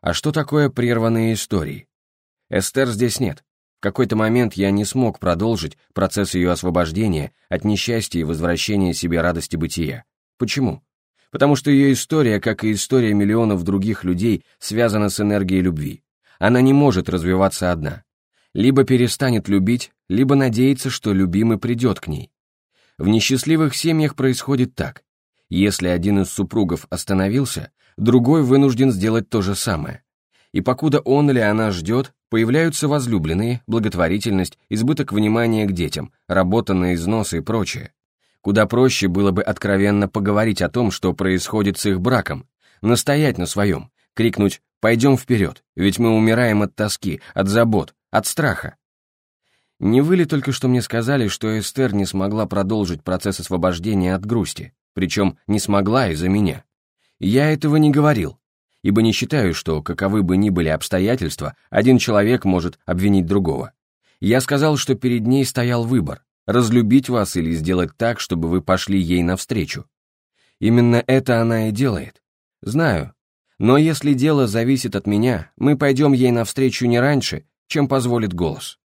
А что такое прерванные истории? Эстер здесь нет. В какой-то момент я не смог продолжить процесс ее освобождения от несчастья и возвращения себе радости бытия. Почему? Потому что ее история, как и история миллионов других людей, связана с энергией любви. Она не может развиваться одна. Либо перестанет любить, либо надеется, что любимый придет к ней. В несчастливых семьях происходит так. Если один из супругов остановился, другой вынужден сделать то же самое. И покуда он или она ждет, появляются возлюбленные, благотворительность, избыток внимания к детям, работа на износ и прочее. Куда проще было бы откровенно поговорить о том, что происходит с их браком, настоять на своем, крикнуть «пойдем вперед, ведь мы умираем от тоски, от забот, от страха». Не вы ли только что мне сказали, что Эстер не смогла продолжить процесс освобождения от грусти, причем не смогла из-за меня? Я этого не говорил, ибо не считаю, что, каковы бы ни были обстоятельства, один человек может обвинить другого. Я сказал, что перед ней стоял выбор – разлюбить вас или сделать так, чтобы вы пошли ей навстречу. Именно это она и делает. Знаю. Но если дело зависит от меня, мы пойдем ей навстречу не раньше, чем позволит голос.